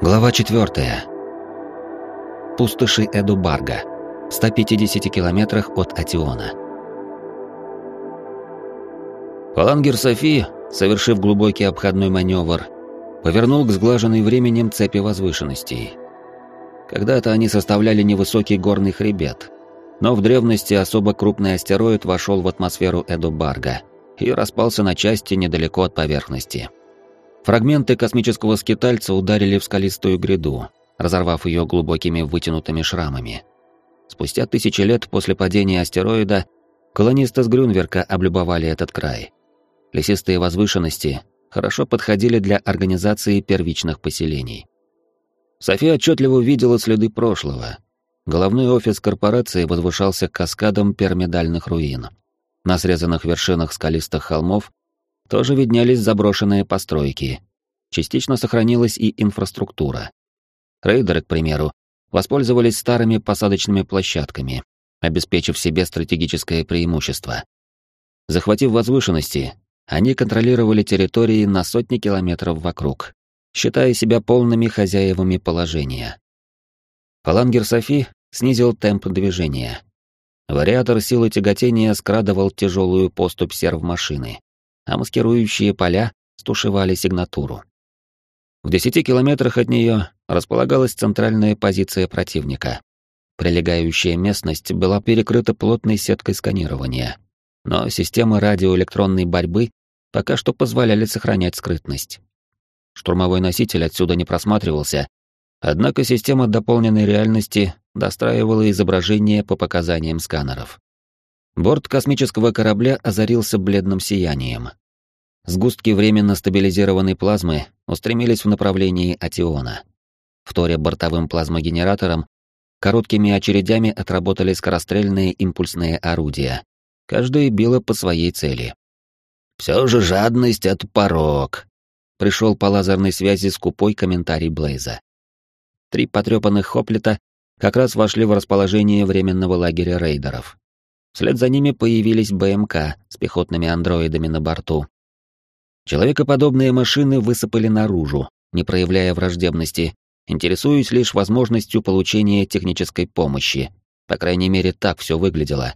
Глава 4. Пустоши Эдубарга, в 150 километрах от Атиона. Фалангер Софи, совершив глубокий обходной маневр, повернул к сглаженной временем цепи возвышенностей. Когда-то они составляли невысокий горный хребет, но в древности особо крупный астероид вошел в атмосферу Эдубарга и распался на части недалеко от поверхности. Фрагменты космического скитальца ударили в скалистую гряду, разорвав ее глубокими вытянутыми шрамами. Спустя тысячи лет после падения астероида колонисты с Грюнверка облюбовали этот край. Лесистые возвышенности хорошо подходили для организации первичных поселений. София отчетливо увидела следы прошлого. Головной офис корпорации возвышался каскадом пирамидальных руин. На срезанных вершинах скалистых холмов тоже виднелись заброшенные постройки. Частично сохранилась и инфраструктура. Рейдеры, к примеру, воспользовались старыми посадочными площадками, обеспечив себе стратегическое преимущество. Захватив возвышенности, они контролировали территории на сотни километров вокруг, считая себя полными хозяевами положения. Фалангер Софи снизил темп движения. Вариатор силы тяготения скрадывал тяжелую поступь серв-машины а маскирующие поля стушевали сигнатуру. В десяти километрах от нее располагалась центральная позиция противника. Прилегающая местность была перекрыта плотной сеткой сканирования, но системы радиоэлектронной борьбы пока что позволяли сохранять скрытность. Штурмовой носитель отсюда не просматривался, однако система дополненной реальности достраивала изображение по показаниям сканеров. Борт космического корабля озарился бледным сиянием. Сгустки временно стабилизированной плазмы устремились в направлении Атиона. Вторя бортовым плазмогенератором, короткими очередями отработали скорострельные импульсные орудия. Каждое било по своей цели. «Все же жадность — это порог», — пришел по лазерной связи скупой комментарий Блейза. Три потрепанных хоплита как раз вошли в расположение временного лагеря рейдеров. Вслед за ними появились БМК с пехотными андроидами на борту. Человекоподобные машины высыпали наружу, не проявляя враждебности, интересуясь лишь возможностью получения технической помощи. По крайней мере, так все выглядело.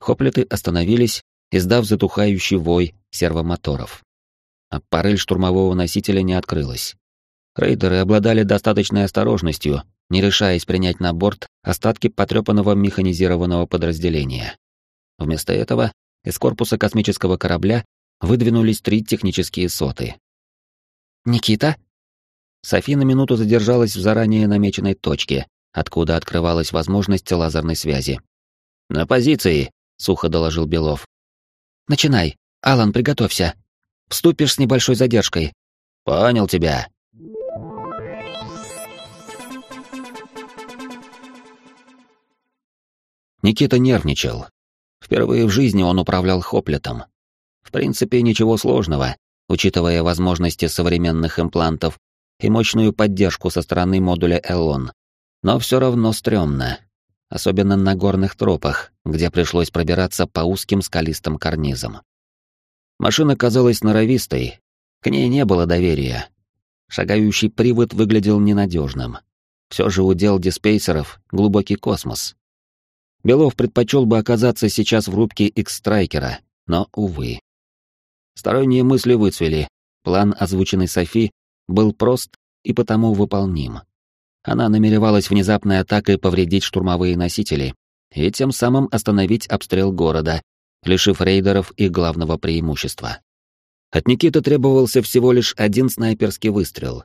Хоплеты остановились, издав затухающий вой сервомоторов. А парель штурмового носителя не открылась. Рейдеры обладали достаточной осторожностью, не решаясь принять на борт остатки потрепанного механизированного подразделения. Вместо этого из корпуса космического корабля выдвинулись три технические соты. «Никита?» Софи на минуту задержалась в заранее намеченной точке, откуда открывалась возможность лазерной связи. «На позиции», — сухо доложил Белов. «Начинай. Алан, приготовься. Вступишь с небольшой задержкой». «Понял тебя», Никита нервничал. Впервые в жизни он управлял Хоплетом. В принципе, ничего сложного, учитывая возможности современных имплантов и мощную поддержку со стороны модуля Элон. Но все равно стрёмно. Особенно на горных тропах, где пришлось пробираться по узким скалистым карнизам. Машина казалась норовистой, к ней не было доверия. Шагающий привод выглядел ненадежным. Все же удел диспейсеров — глубокий космос. Белов предпочел бы оказаться сейчас в рубке X-Страйкера, но, увы. Сторонние мысли выцвели. План, озвученный Софи, был прост и потому выполним. Она намеревалась внезапной атакой повредить штурмовые носители и тем самым остановить обстрел города, лишив рейдеров их главного преимущества. От Никиты требовался всего лишь один снайперский выстрел.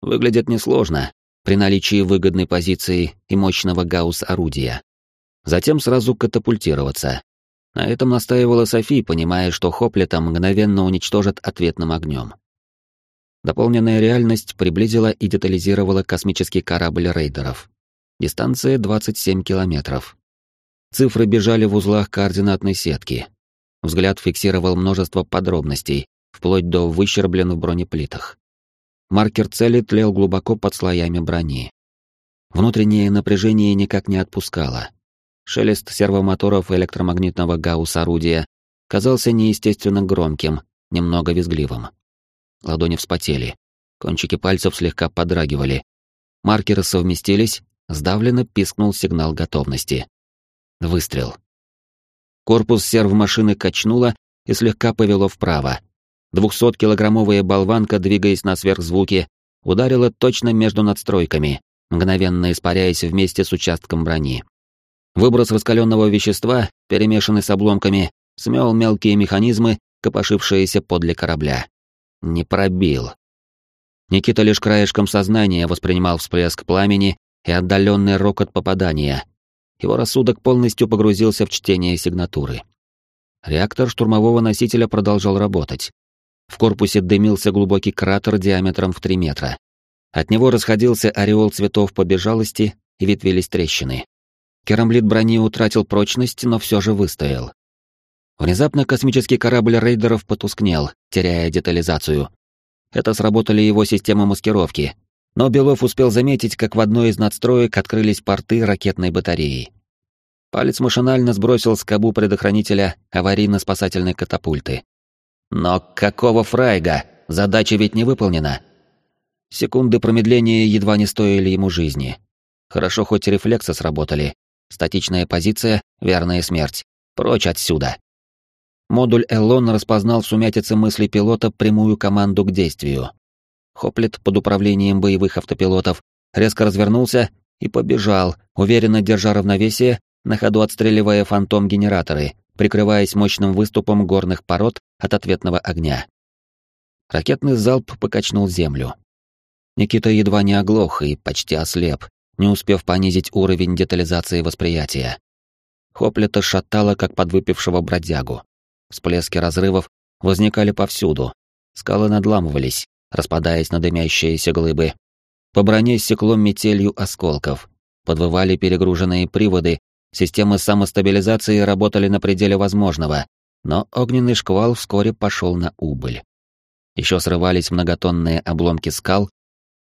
Выглядит несложно, при наличии выгодной позиции и мощного гаусс-орудия затем сразу катапультироваться. На этом настаивала Софи, понимая, что Хоплета мгновенно уничтожат ответным огнем. Дополненная реальность приблизила и детализировала космический корабль рейдеров. Дистанция 27 километров. Цифры бежали в узлах координатной сетки. Взгляд фиксировал множество подробностей, вплоть до выщерблен в бронеплитах. Маркер цели тлел глубоко под слоями брони. Внутреннее напряжение никак не отпускало. Шелест сервомоторов электромагнитного гаусс-орудия казался неестественно громким, немного визгливым. Ладони вспотели. Кончики пальцев слегка подрагивали. Маркеры совместились, сдавленно пискнул сигнал готовности. Выстрел. Корпус серв-машины качнуло и слегка повело вправо. Двухсоткилограммовая болванка, двигаясь на сверхзвуке, ударила точно между надстройками, мгновенно испаряясь вместе с участком брони. Выброс раскаленного вещества, перемешанный с обломками, смел мелкие механизмы, копошившиеся подле корабля. Не пробил. Никита лишь краешком сознания воспринимал всплеск пламени и отдаленный рокот попадания. Его рассудок полностью погрузился в чтение сигнатуры. Реактор штурмового носителя продолжал работать. В корпусе дымился глубокий кратер диаметром в 3 метра. От него расходился ореол цветов побежалости и ветвились трещины. Керамблит брони утратил прочность, но все же выстоял. Внезапно космический корабль рейдеров потускнел, теряя детализацию. Это сработали его системы маскировки, но Белов успел заметить, как в одной из надстроек открылись порты ракетной батареи. Палец машинально сбросил скобу предохранителя аварийно-спасательной катапульты. Но какого фрайга? Задача ведь не выполнена. Секунды промедления едва не стоили ему жизни. Хорошо хоть рефлексы сработали, Статичная позиция, верная смерть. Прочь отсюда. Модуль Эллон распознал в сумятице мысли пилота прямую команду к действию. Хоплет под управлением боевых автопилотов резко развернулся и побежал, уверенно держа равновесие, на ходу отстреливая фантом-генераторы, прикрываясь мощным выступом горных пород от ответного огня. Ракетный залп покачнул землю. Никита едва не оглох и почти ослеп, не успев понизить уровень детализации восприятия. Хоплета шатало, как подвыпившего бродягу. Всплески разрывов возникали повсюду. Скалы надламывались, распадаясь на дымящиеся глыбы. По броне стекло метелью осколков. Подвывали перегруженные приводы, системы самостабилизации работали на пределе возможного, но огненный шквал вскоре пошел на убыль. Еще срывались многотонные обломки скал,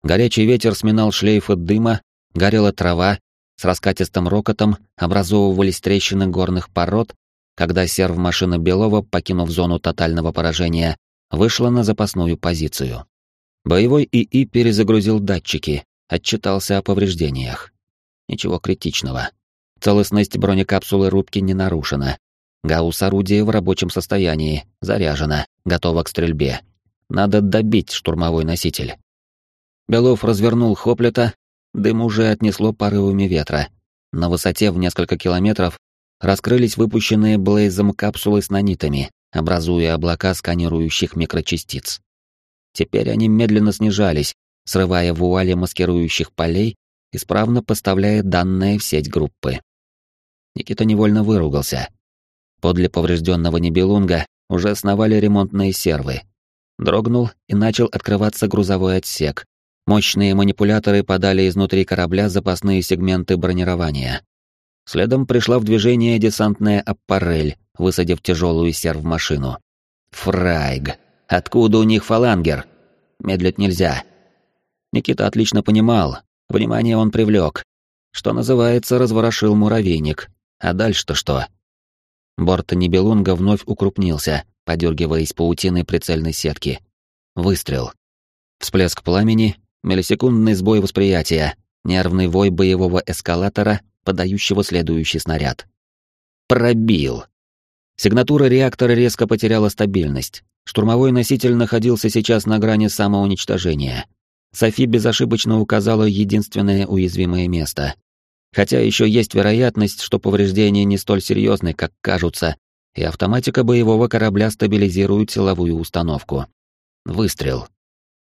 горячий ветер сминал шлейфы дыма, горела трава, с раскатистым рокотом образовывались трещины горных пород, когда серв-машина Белова, покинув зону тотального поражения, вышла на запасную позицию. Боевой ИИ перезагрузил датчики, отчитался о повреждениях. Ничего критичного. Целостность бронекапсулы рубки не нарушена. Гаусс-орудие в рабочем состоянии, заряжено, готово к стрельбе. Надо добить штурмовой носитель. Белов развернул Хоплета, Дым уже отнесло порывами ветра. На высоте в несколько километров раскрылись выпущенные Блейзом капсулы с нанитами, образуя облака сканирующих микрочастиц. Теперь они медленно снижались, срывая вуали маскирующих полей, исправно поставляя данные в сеть группы. Никита невольно выругался. Подле поврежденного Небелунга уже сновали ремонтные сервы. Дрогнул и начал открываться грузовой отсек, Мощные манипуляторы подали изнутри корабля запасные сегменты бронирования. Следом пришла в движение десантная аппарель, высадив тяжелую серв-машину. Фрайг. Откуда у них фалангер? Медлить нельзя. Никита отлично понимал. Внимание он привлек. Что называется, разворошил муравейник. А дальше-то что? Борт Нибелунга вновь укрупнился, подергиваясь паутиной прицельной сетки. Выстрел. Всплеск пламени, Миллисекундный сбой восприятия, нервный вой боевого эскалатора, подающего следующий снаряд. Пробил. Сигнатура реактора резко потеряла стабильность. Штурмовой носитель находился сейчас на грани самоуничтожения. Софи безошибочно указала единственное уязвимое место. Хотя еще есть вероятность, что повреждения не столь серьезны, как кажутся, и автоматика боевого корабля стабилизирует силовую установку. Выстрел.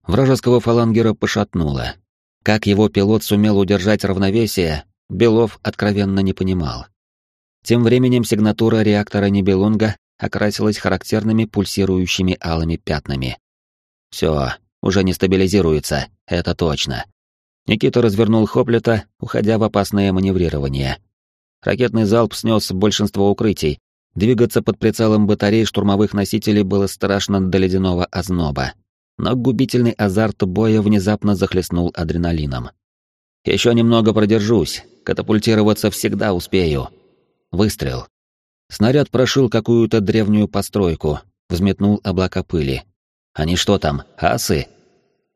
Вражеского фалангера пошатнуло. Как его пилот сумел удержать равновесие, Белов откровенно не понимал. Тем временем сигнатура реактора Нибелунга окрасилась характерными пульсирующими алыми пятнами. Все, уже не стабилизируется, это точно. Никита развернул Хоплета, уходя в опасное маневрирование. Ракетный залп снес большинство укрытий. Двигаться под прицелом батарей штурмовых носителей было страшно до ледяного озноба но губительный азарт боя внезапно захлестнул адреналином. Еще немного продержусь, катапультироваться всегда успею. Выстрел. Снаряд прошил какую-то древнюю постройку, взметнул облака пыли. Они что там, асы?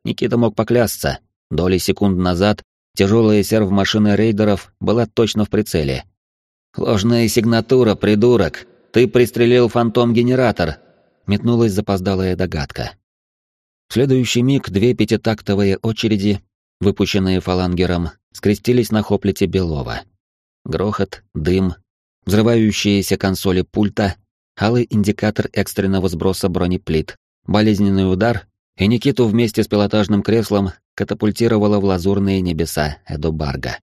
Никита мог поклясться. Доли секунд назад тяжелая серв-машина рейдеров была точно в прицеле. «Ложная сигнатура, придурок! Ты пристрелил фантом-генератор!» Метнулась запоздалая догадка. В следующий миг две пятитактовые очереди, выпущенные фалангером, скрестились на хоплите Белова. Грохот, дым, взрывающиеся консоли пульта, алый индикатор экстренного сброса бронеплит, болезненный удар, и Никиту вместе с пилотажным креслом катапультировало в лазурные небеса Эдобарга.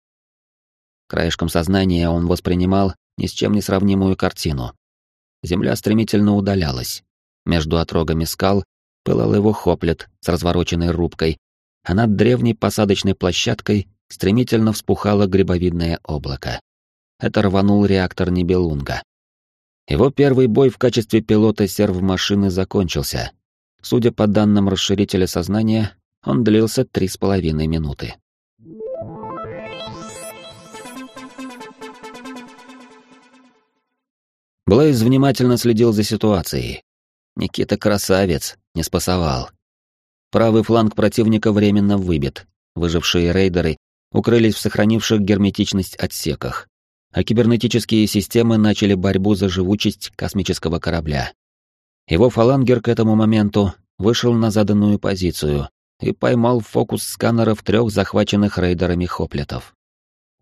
Краешком сознания он воспринимал ни с чем не сравнимую картину. Земля стремительно удалялась. Между отрогами скал пылал его хоплет с развороченной рубкой, а над древней посадочной площадкой стремительно вспухало грибовидное облако. Это рванул реактор Нибелунга. Его первый бой в качестве пилота серв-машины закончился. Судя по данным расширителя сознания, он длился три с половиной минуты. Блейз внимательно следил за ситуацией. Никита красавец, не спасовал. Правый фланг противника временно выбит. Выжившие рейдеры укрылись в сохранивших герметичность отсеках, а кибернетические системы начали борьбу за живучесть космического корабля. Его фалангер к этому моменту вышел на заданную позицию и поймал фокус сканеров трех захваченных рейдерами хоплетов.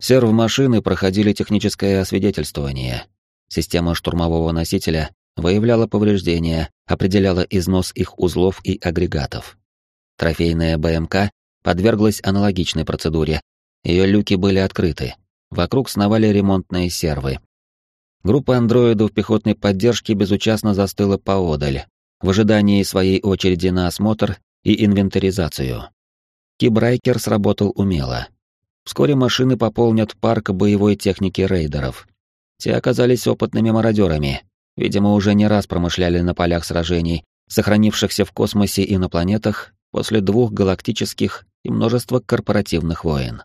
Серв-машины проходили техническое освидетельствование. Система штурмового носителя выявляла повреждения, определяла износ их узлов и агрегатов. Трофейная БМК подверглась аналогичной процедуре. Ее люки были открыты. Вокруг сновали ремонтные сервы. Группа андроидов пехотной поддержки безучастно застыла поодаль, в ожидании своей очереди на осмотр и инвентаризацию. Кибрайкер сработал умело. Вскоре машины пополнят парк боевой техники рейдеров. Те оказались опытными мародерами, видимо, уже не раз промышляли на полях сражений, сохранившихся в космосе и на планетах после двух галактических и множества корпоративных войн.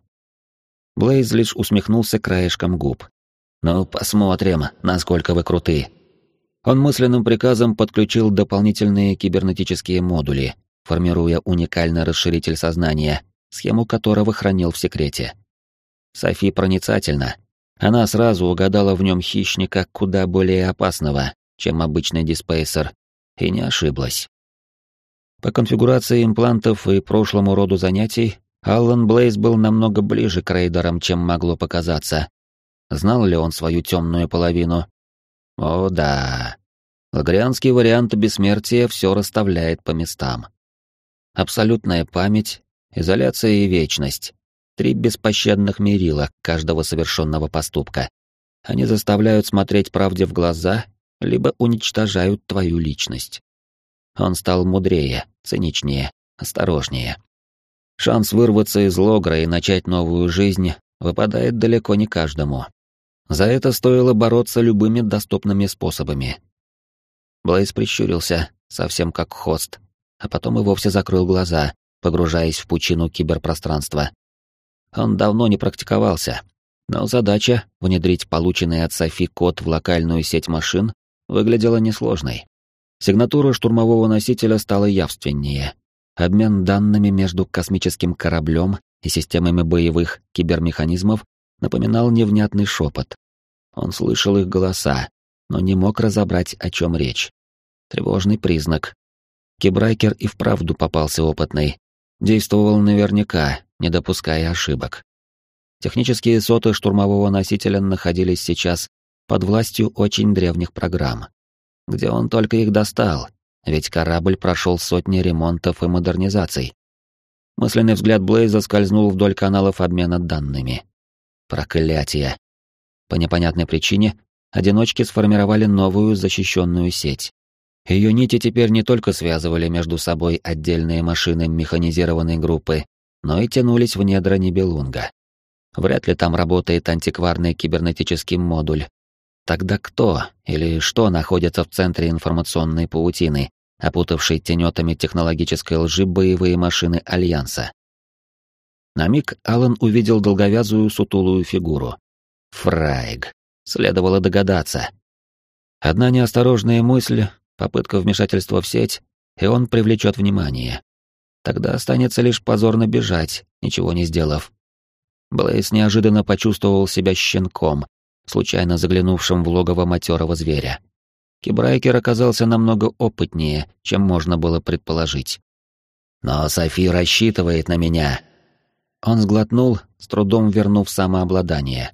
Блейз лишь усмехнулся краешком губ. «Ну, посмотрим, насколько вы круты». Он мысленным приказом подключил дополнительные кибернетические модули, формируя уникальный расширитель сознания, схему которого хранил в секрете. Софи проницательна, она сразу угадала в нем хищника куда более опасного, чем обычный диспейсер, и не ошиблась. По конфигурации имплантов и прошлому роду занятий, Аллан Блейз был намного ближе к рейдерам, чем могло показаться. Знал ли он свою темную половину? О да. Лагрианский вариант бессмертия все расставляет по местам. Абсолютная память, изоляция и вечность. Три беспощадных мерила каждого совершенного поступка. Они заставляют смотреть правде в глаза, либо уничтожают твою личность. Он стал мудрее, циничнее, осторожнее. Шанс вырваться из логра и начать новую жизнь выпадает далеко не каждому. За это стоило бороться любыми доступными способами. Блейз прищурился, совсем как хост, а потом и вовсе закрыл глаза, погружаясь в пучину киберпространства, он давно не практиковался, но задача — внедрить полученный от Софи код в локальную сеть машин — выглядела несложной. Сигнатура штурмового носителя стала явственнее. Обмен данными между космическим кораблем и системами боевых кибермеханизмов напоминал невнятный шепот. Он слышал их голоса, но не мог разобрать, о чем речь. Тревожный признак. Кибрайкер и вправду попался опытный. Действовал наверняка, не допуская ошибок. Технические соты штурмового носителя находились сейчас под властью очень древних программ. Где он только их достал, ведь корабль прошел сотни ремонтов и модернизаций. Мысленный взгляд Блейза скользнул вдоль каналов обмена данными. Проклятие. По непонятной причине одиночки сформировали новую защищенную сеть. Ее нити теперь не только связывали между собой отдельные машины механизированной группы, но и тянулись в недра Нибелунга. Вряд ли там работает антикварный кибернетический модуль. Тогда кто или что находится в центре информационной паутины, опутавшей тенетами технологической лжи боевые машины Альянса? На миг Алан увидел долговязую сутулую фигуру. Фрайг. Следовало догадаться. Одна неосторожная мысль, попытка вмешательства в сеть, и он привлечет внимание. Тогда останется лишь позорно бежать, ничего не сделав. Блейз неожиданно почувствовал себя щенком, случайно заглянувшим в логово матерого зверя. Кибрайкер оказался намного опытнее, чем можно было предположить. «Но Софи рассчитывает на меня». Он сглотнул, с трудом вернув самообладание.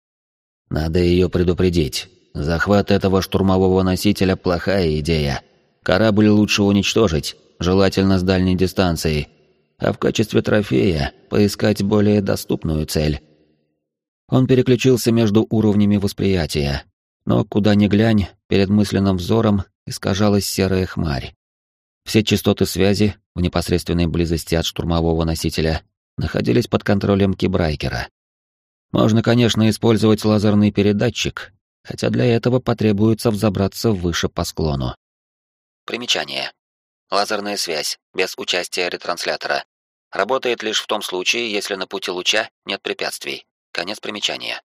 «Надо ее предупредить. Захват этого штурмового носителя — плохая идея. Корабль лучше уничтожить, желательно с дальней дистанции, а в качестве трофея поискать более доступную цель. Он переключился между уровнями восприятия, но куда ни глянь, перед мысленным взором искажалась серая хмарь. Все частоты связи в непосредственной близости от штурмового носителя находились под контролем кибрайкера. Можно, конечно, использовать лазерный передатчик, хотя для этого потребуется взобраться выше по склону. Примечание. Лазерная связь, без участия ретранслятора. Работает лишь в том случае, если на пути луча нет препятствий. Конец примечания.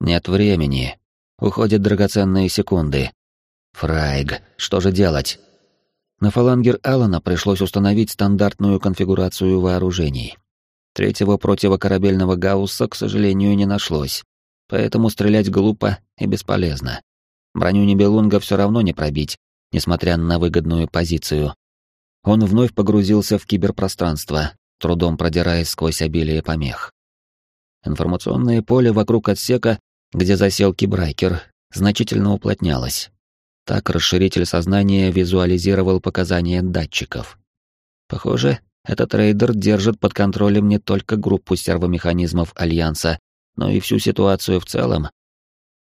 Нет времени. Уходят драгоценные секунды. Фрайг, что же делать? На фалангер Алана пришлось установить стандартную конфигурацию вооружений. Третьего противокорабельного гаусса, к сожалению, не нашлось, поэтому стрелять глупо и бесполезно. Броню Нибелунга все равно не пробить, несмотря на выгодную позицию. Он вновь погрузился в киберпространство, трудом продираясь сквозь обилие помех. Информационное поле вокруг отсека, где засел кибрайкер, значительно уплотнялось. Так расширитель сознания визуализировал показания датчиков. Похоже, этот рейдер держит под контролем не только группу сервомеханизмов Альянса, но и всю ситуацию в целом.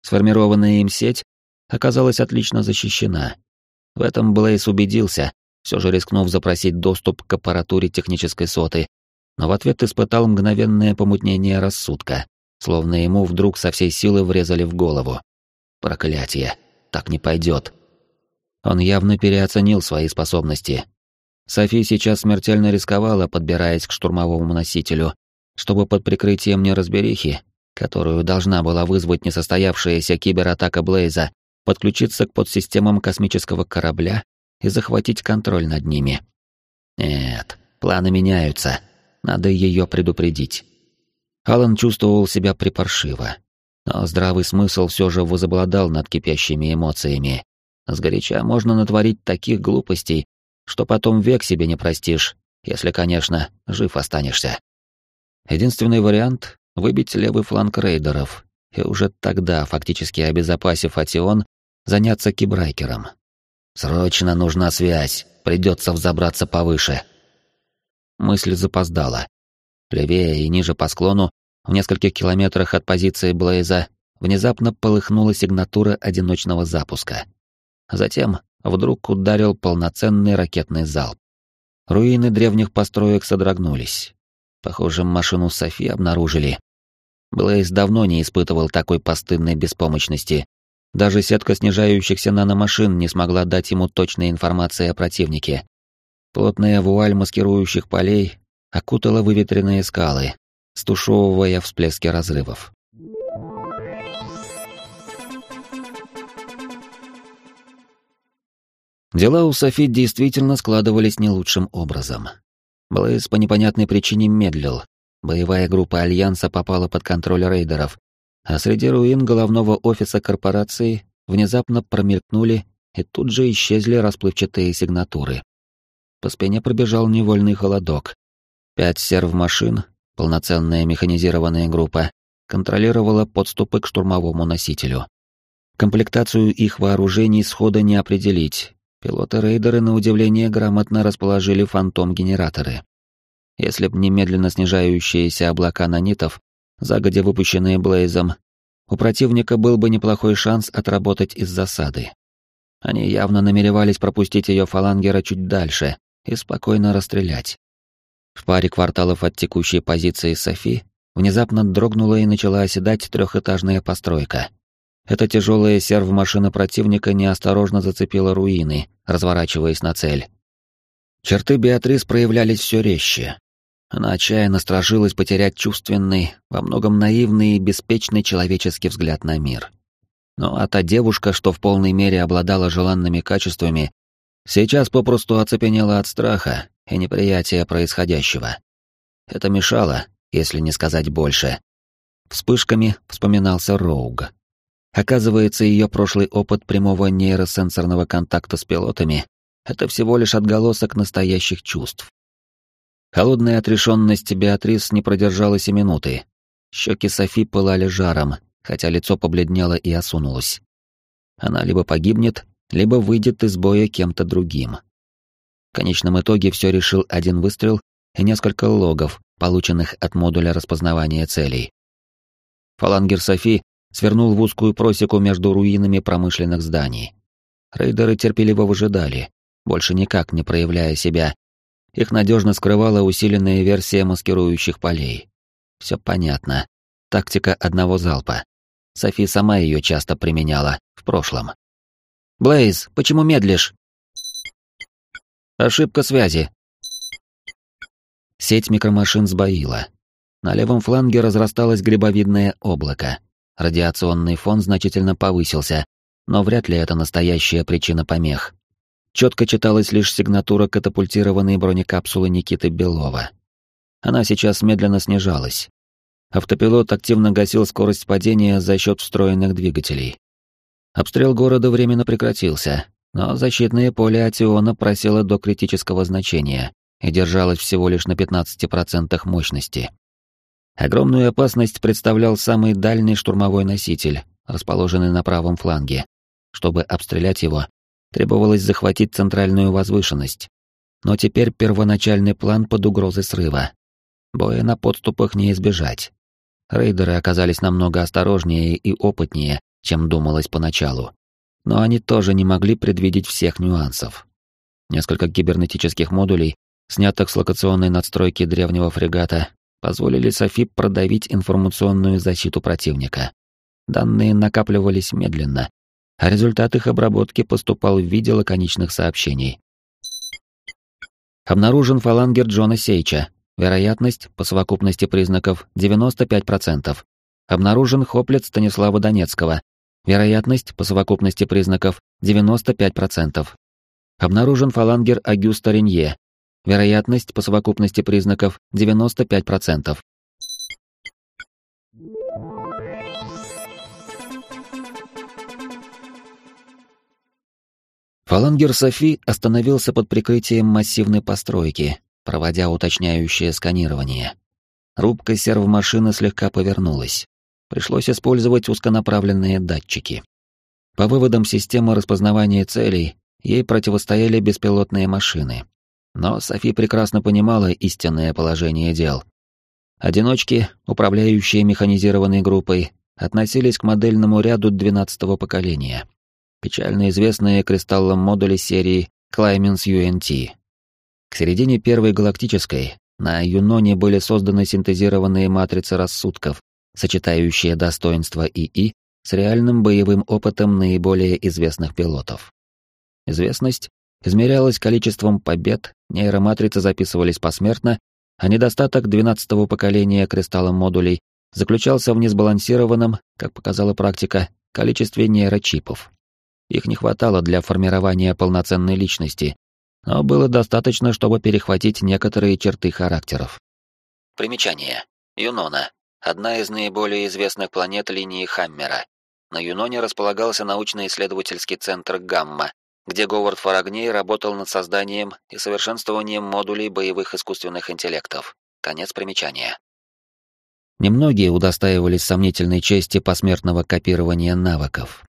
Сформированная им сеть оказалась отлично защищена. В этом Блейс убедился, все же рискнув запросить доступ к аппаратуре технической соты, но в ответ испытал мгновенное помутнение рассудка, словно ему вдруг со всей силы врезали в голову. Проклятие, так не пойдет. Он явно переоценил свои способности. Софи сейчас смертельно рисковала, подбираясь к штурмовому носителю, чтобы под прикрытием неразберихи, которую должна была вызвать несостоявшаяся кибератака Блейза, подключиться к подсистемам космического корабля и захватить контроль над ними. Нет, планы меняются. Надо ее предупредить. Алан чувствовал себя припаршиво, но здравый смысл все же возобладал над кипящими эмоциями. Сгоряча можно натворить таких глупостей, что потом век себе не простишь, если, конечно, жив останешься. Единственный вариант — выбить левый фланг рейдеров, и уже тогда, фактически обезопасив Атион, заняться кибрайкером. «Срочно нужна связь, придется взобраться повыше», мысль запоздала. Левее и ниже по склону, в нескольких километрах от позиции Блейза, внезапно полыхнула сигнатура одиночного запуска. Затем вдруг ударил полноценный ракетный залп. Руины древних построек содрогнулись. Похоже, машину Софи обнаружили. Блейз давно не испытывал такой постыдной беспомощности. Даже сетка снижающихся наномашин не смогла дать ему точной информации о противнике. Плотная вуаль маскирующих полей окутала выветренные скалы, стушевывая всплески разрывов. Дела у Софи действительно складывались не лучшим образом. Блейз по непонятной причине медлил. Боевая группа Альянса попала под контроль рейдеров, а среди руин головного офиса корпорации внезапно промелькнули и тут же исчезли расплывчатые сигнатуры. По спине пробежал невольный холодок. Пять серв-машин, полноценная механизированная группа, контролировала подступы к штурмовому носителю. Комплектацию их вооружений схода не определить. Пилоты-рейдеры, на удивление, грамотно расположили фантом-генераторы. Если б немедленно снижающиеся облака нанитов, загодя выпущенные Блейзом, у противника был бы неплохой шанс отработать из засады. Они явно намеревались пропустить ее фалангера чуть дальше, и спокойно расстрелять. В паре кварталов от текущей позиции Софи внезапно дрогнула и начала оседать трехэтажная постройка. Эта тяжелая серв-машина противника неосторожно зацепила руины, разворачиваясь на цель. Черты Беатрис проявлялись все резче. Она отчаянно стражилась потерять чувственный, во многом наивный и беспечный человеческий взгляд на мир. Ну а та девушка, что в полной мере обладала желанными качествами, Сейчас попросту оцепенела от страха и неприятия происходящего. Это мешало, если не сказать больше. Вспышками вспоминался Роуг. Оказывается, ее прошлый опыт прямого нейросенсорного контакта с пилотами — это всего лишь отголосок настоящих чувств. Холодная отрешенность Беатрис не продержалась и минуты. Щеки Софи пылали жаром, хотя лицо побледнело и осунулось. Она либо погибнет, либо выйдет из боя кем-то другим. В конечном итоге все решил один выстрел и несколько логов, полученных от модуля распознавания целей. Фалангер Софи свернул в узкую просеку между руинами промышленных зданий. Рейдеры терпеливо выжидали, больше никак не проявляя себя. Их надежно скрывала усиленная версия маскирующих полей. Все понятно. Тактика одного залпа. Софи сама ее часто применяла в прошлом. «Блейз, почему медлишь?» «Ошибка связи». Сеть микромашин сбоила. На левом фланге разрасталось грибовидное облако. Радиационный фон значительно повысился, но вряд ли это настоящая причина помех. Четко читалась лишь сигнатура катапультированной бронекапсулы Никиты Белова. Она сейчас медленно снижалась. Автопилот активно гасил скорость падения за счет встроенных двигателей. Обстрел города временно прекратился, но защитное поле Атиона просело до критического значения и держалось всего лишь на 15% мощности. Огромную опасность представлял самый дальний штурмовой носитель, расположенный на правом фланге. Чтобы обстрелять его, требовалось захватить центральную возвышенность. Но теперь первоначальный план под угрозой срыва. Боя на подступах не избежать. Рейдеры оказались намного осторожнее и опытнее, чем думалось поначалу. Но они тоже не могли предвидеть всех нюансов. Несколько кибернетических модулей, снятых с локационной надстройки древнего фрегата, позволили Софи продавить информационную защиту противника. Данные накапливались медленно, а результат их обработки поступал в виде лаконичных сообщений. Обнаружен фалангер Джона Сейча. Вероятность по совокупности признаков 95%. Обнаружен хоплет Станислава Донецкого. Вероятность по совокупности признаков 95%. Обнаружен фалангер Агюста Ренье. Вероятность по совокупности признаков 95%. Фалангер Софи остановился под прикрытием массивной постройки, проводя уточняющее сканирование. Рубка сервомашины слегка повернулась. Пришлось использовать узконаправленные датчики. По выводам системы распознавания целей, ей противостояли беспилотные машины. Но Софи прекрасно понимала истинное положение дел. Одиночки, управляющие механизированной группой, относились к модельному ряду 12-го поколения, печально известные кристаллом модули серии Climax UNT. К середине первой галактической на Юноне были созданы синтезированные матрицы рассудков, сочетающие достоинства ИИ с реальным боевым опытом наиболее известных пилотов. Известность измерялась количеством побед, нейроматрицы записывались посмертно, а недостаток 12-го поколения кристалла модулей заключался в несбалансированном, как показала практика, количестве нейрочипов. Их не хватало для формирования полноценной личности, но было достаточно, чтобы перехватить некоторые черты характеров. Примечание. Юнона. Одна из наиболее известных планет линии Хаммера. На Юноне располагался научно-исследовательский центр «Гамма», где Говард Фарагней работал над созданием и совершенствованием модулей боевых искусственных интеллектов. Конец примечания. Немногие удостаивались сомнительной чести посмертного копирования навыков.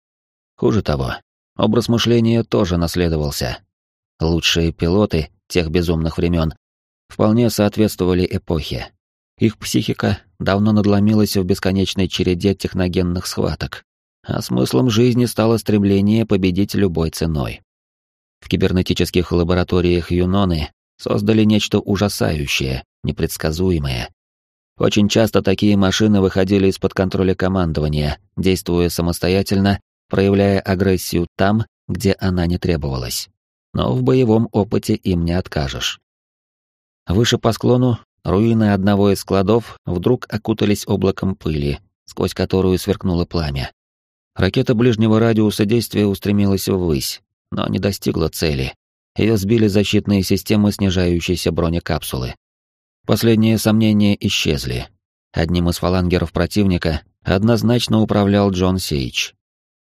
Хуже того, образ мышления тоже наследовался. Лучшие пилоты тех безумных времен вполне соответствовали эпохе. Их психика давно надломилась в бесконечной череде техногенных схваток, а смыслом жизни стало стремление победить любой ценой. В кибернетических лабораториях Юноны создали нечто ужасающее, непредсказуемое. Очень часто такие машины выходили из-под контроля командования, действуя самостоятельно, проявляя агрессию там, где она не требовалась. Но в боевом опыте им не откажешь. Выше по склону руины одного из складов вдруг окутались облаком пыли, сквозь которую сверкнуло пламя. Ракета ближнего радиуса действия устремилась ввысь, но не достигла цели. ее сбили защитные системы снижающейся бронекапсулы. Последние сомнения исчезли. Одним из фалангеров противника однозначно управлял Джон Сейдж.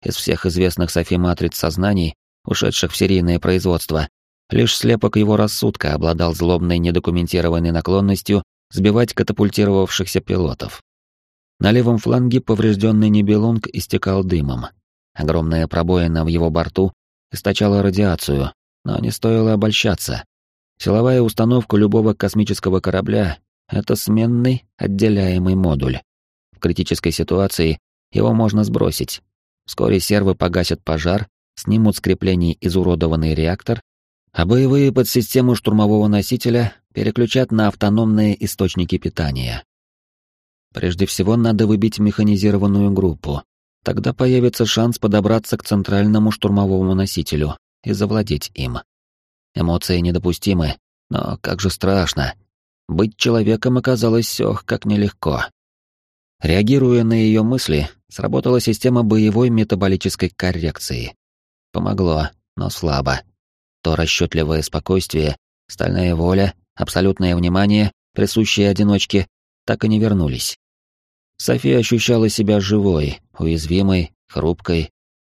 Из всех известных Софи матриц сознаний, ушедших в серийное производство, лишь слепок его рассудка обладал злобной недокументированной наклонностью сбивать катапультировавшихся пилотов. На левом фланге поврежденный Нибелунг истекал дымом. Огромная пробоина в его борту источала радиацию, но не стоило обольщаться. Силовая установка любого космического корабля — это сменный, отделяемый модуль. В критической ситуации его можно сбросить. Вскоре сервы погасят пожар, снимут с креплений изуродованный реактор, а боевые подсистемы штурмового носителя переключат на автономные источники питания. Прежде всего надо выбить механизированную группу. Тогда появится шанс подобраться к центральному штурмовому носителю и завладеть им. Эмоции недопустимы, но как же страшно. Быть человеком оказалось ох, как нелегко. Реагируя на ее мысли, сработала система боевой метаболической коррекции. Помогло, но слабо. То расчетливое спокойствие, стальная воля, абсолютное внимание, присущие одиночке, так и не вернулись. София ощущала себя живой, уязвимой, хрупкой.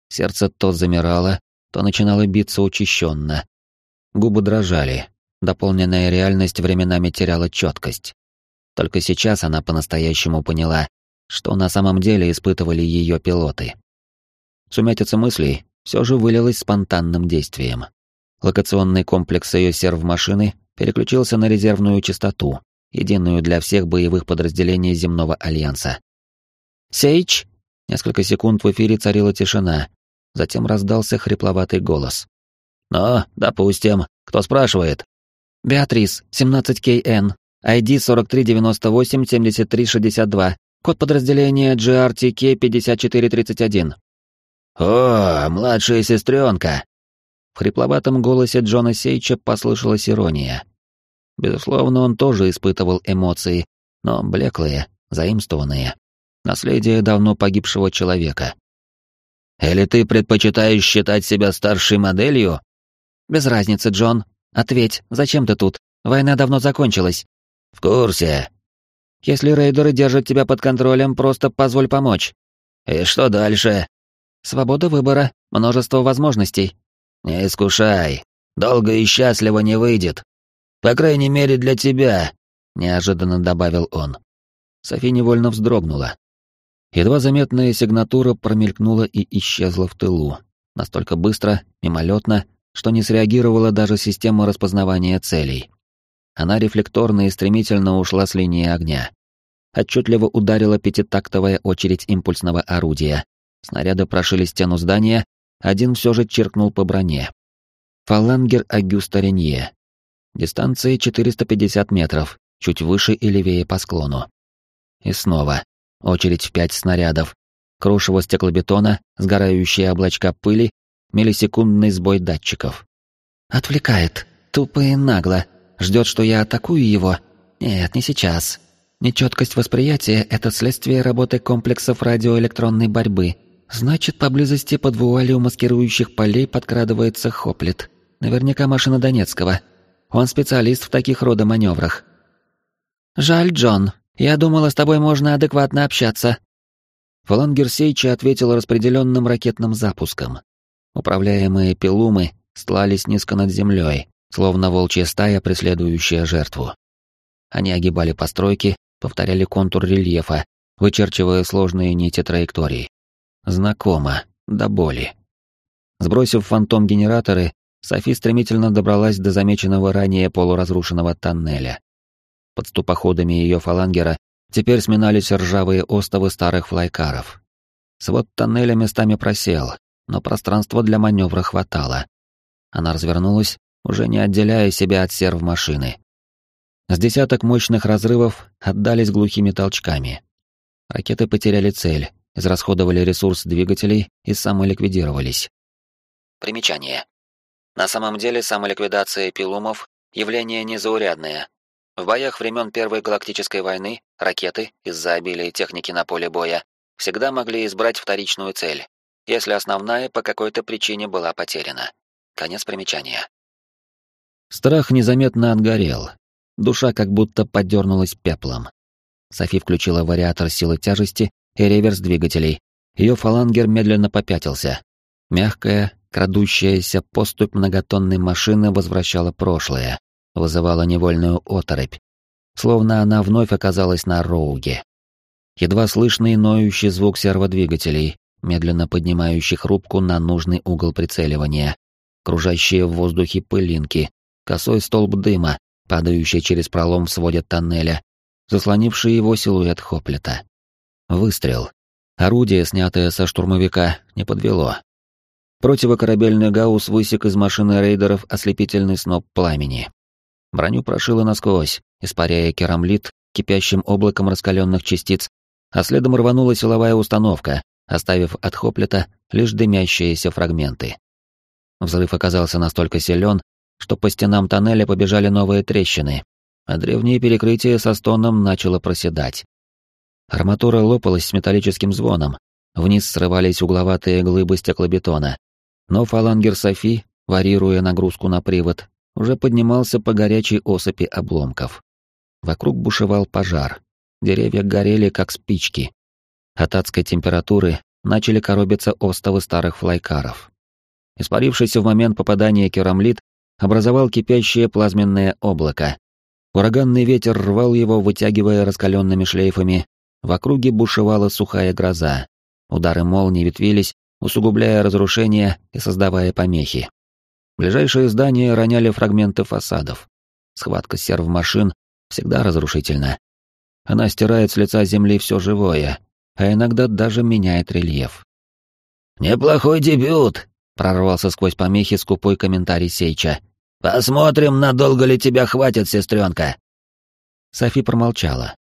Сердце то замирало, то начинало биться учащенно. Губы дрожали, дополненная реальность временами теряла четкость. Только сейчас она по-настоящему поняла, что на самом деле испытывали ее пилоты. Сумятица мыслей все же вылилась спонтанным действием. Локационный комплекс ее серв-машины переключился на резервную частоту, единую для всех боевых подразделений земного альянса. «Сейч!» Несколько секунд в эфире царила тишина, затем раздался хрипловатый голос. «Ну, допустим. Кто спрашивает?» «Беатрис, 17КН, ID 4398-7362, код подразделения GRTK-5431». «О, младшая сестренка!» В хрипловатом голосе Джона Сейча послышалась ирония. Безусловно, он тоже испытывал эмоции, но блеклые, заимствованные. Наследие давно погибшего человека. «Или ты предпочитаешь считать себя старшей моделью?» «Без разницы, Джон. Ответь, зачем ты тут? Война давно закончилась». «В курсе». «Если рейдеры держат тебя под контролем, просто позволь помочь». «И что дальше?» «Свобода выбора, множество возможностей». «Не искушай. Долго и счастливо не выйдет. По крайней мере, для тебя», — неожиданно добавил он. Софи невольно вздрогнула. Едва заметная сигнатура промелькнула и исчезла в тылу. Настолько быстро, мимолетно, что не среагировала даже система распознавания целей. Она рефлекторно и стремительно ушла с линии огня. Отчетливо ударила пятитактовая очередь импульсного орудия. Снаряды прошили стену здания, один все же чиркнул по броне. Фалангер Агюста Ренье, Дистанция 450 метров, чуть выше и левее по склону. И снова. Очередь в пять снарядов. Крушево стеклобетона, сгорающие облачка пыли, миллисекундный сбой датчиков. «Отвлекает. Тупо и нагло. Ждет, что я атакую его? Нет, не сейчас. Нечеткость восприятия — это следствие работы комплексов радиоэлектронной борьбы. Значит, поблизости под вуалью маскирующих полей подкрадывается Хоплит. Наверняка машина Донецкого. Он специалист в таких рода маневрах. «Жаль, Джон. Я думала, с тобой можно адекватно общаться». Фалангер Сейча ответил распределенным ракетным запуском. Управляемые пилумы стлались низко над землей, словно волчья стая, преследующая жертву. Они огибали постройки, повторяли контур рельефа, вычерчивая сложные нити траекторий. Знакомо, до боли. Сбросив фантом-генераторы, Софи стремительно добралась до замеченного ранее полуразрушенного тоннеля. Под ступоходами ее фалангера теперь сминались ржавые остовы старых флайкаров. Свод тоннеля местами просел, но пространства для маневра хватало. Она развернулась, уже не отделяя себя от серв машины. С десяток мощных разрывов отдались глухими толчками. Ракеты потеряли цель, израсходовали ресурс двигателей и самоликвидировались. Примечание. На самом деле самоликвидация пилумов — явление незаурядное. В боях времен Первой Галактической войны ракеты, из-за обилия техники на поле боя, всегда могли избрать вторичную цель, если основная по какой-то причине была потеряна. Конец примечания. Страх незаметно отгорел. Душа как будто подернулась пеплом. Софи включила вариатор силы тяжести и реверс двигателей. Ее фалангер медленно попятился. Мягкая, крадущаяся поступь многотонной машины возвращала прошлое, вызывала невольную оторопь, словно она вновь оказалась на Роуге. Едва слышный ноющий звук серводвигателей, медленно поднимающих рубку на нужный угол прицеливания, кружащие в воздухе пылинки, косой столб дыма, падающий через пролом в своде тоннеля, заслонивший его силуэт Хоплета. Выстрел. Орудие, снятое со штурмовика, не подвело. Противокорабельный гаусс высек из машины рейдеров ослепительный сноп пламени. Броню прошило насквозь, испаряя керамлит кипящим облаком раскаленных частиц, а следом рванула силовая установка, оставив от Хоплета лишь дымящиеся фрагменты. Взрыв оказался настолько силен, что по стенам тоннеля побежали новые трещины, а древнее перекрытие со стоном начало проседать. Арматура лопалась с металлическим звоном, вниз срывались угловатые глыбы стеклобетона, но фалангер Софи, варьируя нагрузку на привод, уже поднимался по горячей осыпи обломков. Вокруг бушевал пожар, деревья горели как спички. От адской температуры начали коробиться остовы старых флайкаров. Испарившийся в момент попадания керамлит образовал кипящее плазменное облако. Ураганный ветер рвал его, вытягивая раскаленными шлейфами. В округе бушевала сухая гроза. Удары молний ветвились, усугубляя разрушения и создавая помехи. Ближайшие здания роняли фрагменты фасадов. Схватка серв-машин всегда разрушительна. Она стирает с лица земли все живое, а иногда даже меняет рельеф. «Неплохой дебют», — прорвался сквозь помехи скупой комментарий Сейча. «Посмотрим, надолго ли тебя хватит, сестренка». Софи промолчала.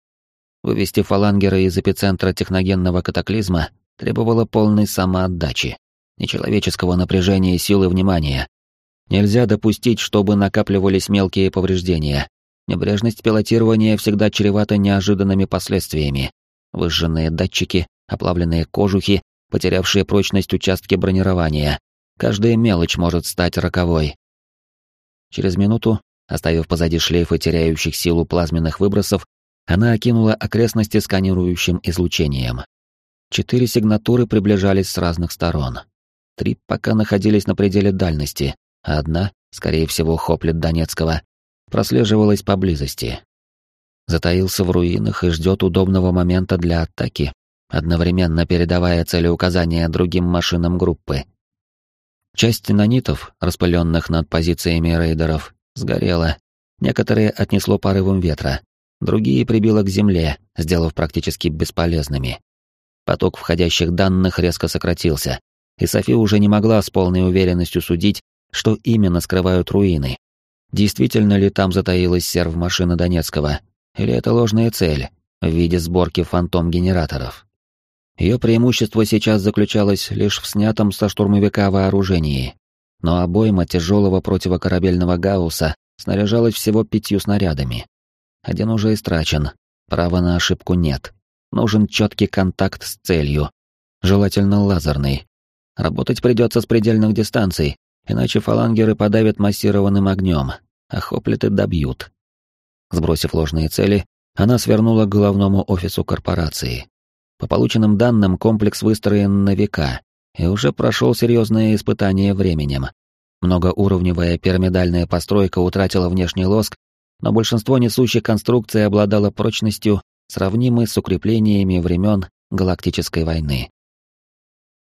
Вывести фалангера из эпицентра техногенного катаклизма требовало полной самоотдачи, нечеловеческого напряжения силы внимания. Нельзя допустить, чтобы накапливались мелкие повреждения. Небрежность пилотирования всегда чревата неожиданными последствиями. Выжженные датчики, оплавленные кожухи, потерявшие прочность участки бронирования. Каждая мелочь может стать роковой. Через минуту, оставив позади шлейфы теряющих силу плазменных выбросов, она окинула окрестности сканирующим излучением. Четыре сигнатуры приближались с разных сторон. Три пока находились на пределе дальности, а одна, скорее всего, Хоплет Донецкого, прослеживалась поблизости. Затаился в руинах и ждет удобного момента для атаки, одновременно передавая целеуказания другим машинам группы. Часть нанитов, распыленных над позициями рейдеров, сгорела, некоторые отнесло порывом ветра, другие прибило к земле, сделав практически бесполезными. Поток входящих данных резко сократился, и Софи уже не могла с полной уверенностью судить, что именно скрывают руины. Действительно ли там затаилась серв-машина Донецкого, или это ложная цель в виде сборки фантом-генераторов? Ее преимущество сейчас заключалось лишь в снятом со штурмовика вооружении, но обойма тяжелого противокорабельного гаусса снаряжалась всего пятью снарядами. Один уже истрачен, права на ошибку нет. Нужен четкий контакт с целью, желательно лазерный. Работать придется с предельных дистанций, иначе фалангеры подавят массированным огнем, а хоплиты добьют. Сбросив ложные цели, она свернула к головному офису корпорации. По полученным данным, комплекс выстроен на века и уже прошел серьезные испытания временем. Многоуровневая пирамидальная постройка утратила внешний лоск, но большинство несущих конструкций обладало прочностью, сравнимой с укреплениями времен Галактической войны.